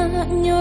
anaknya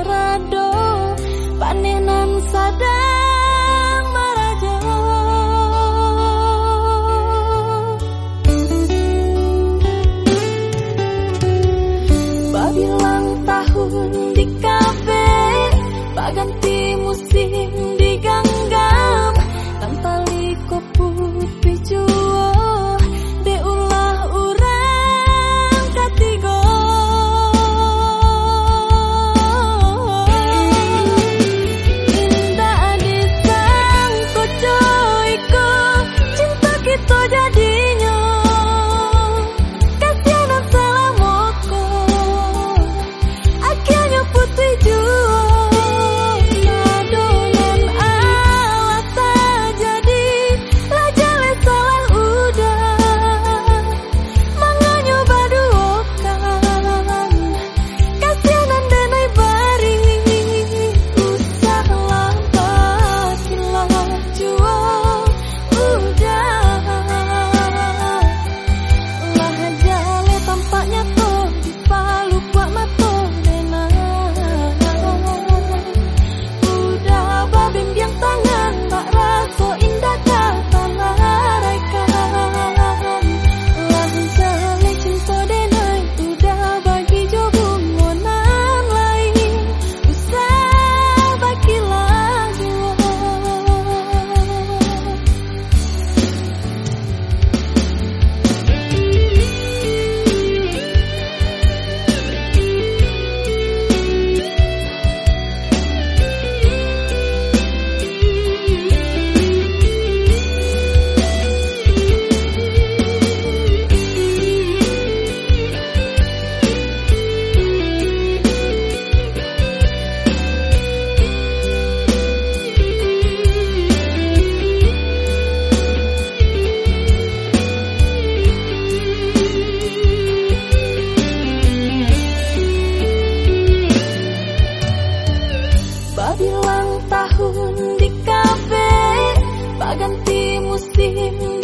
ganti musim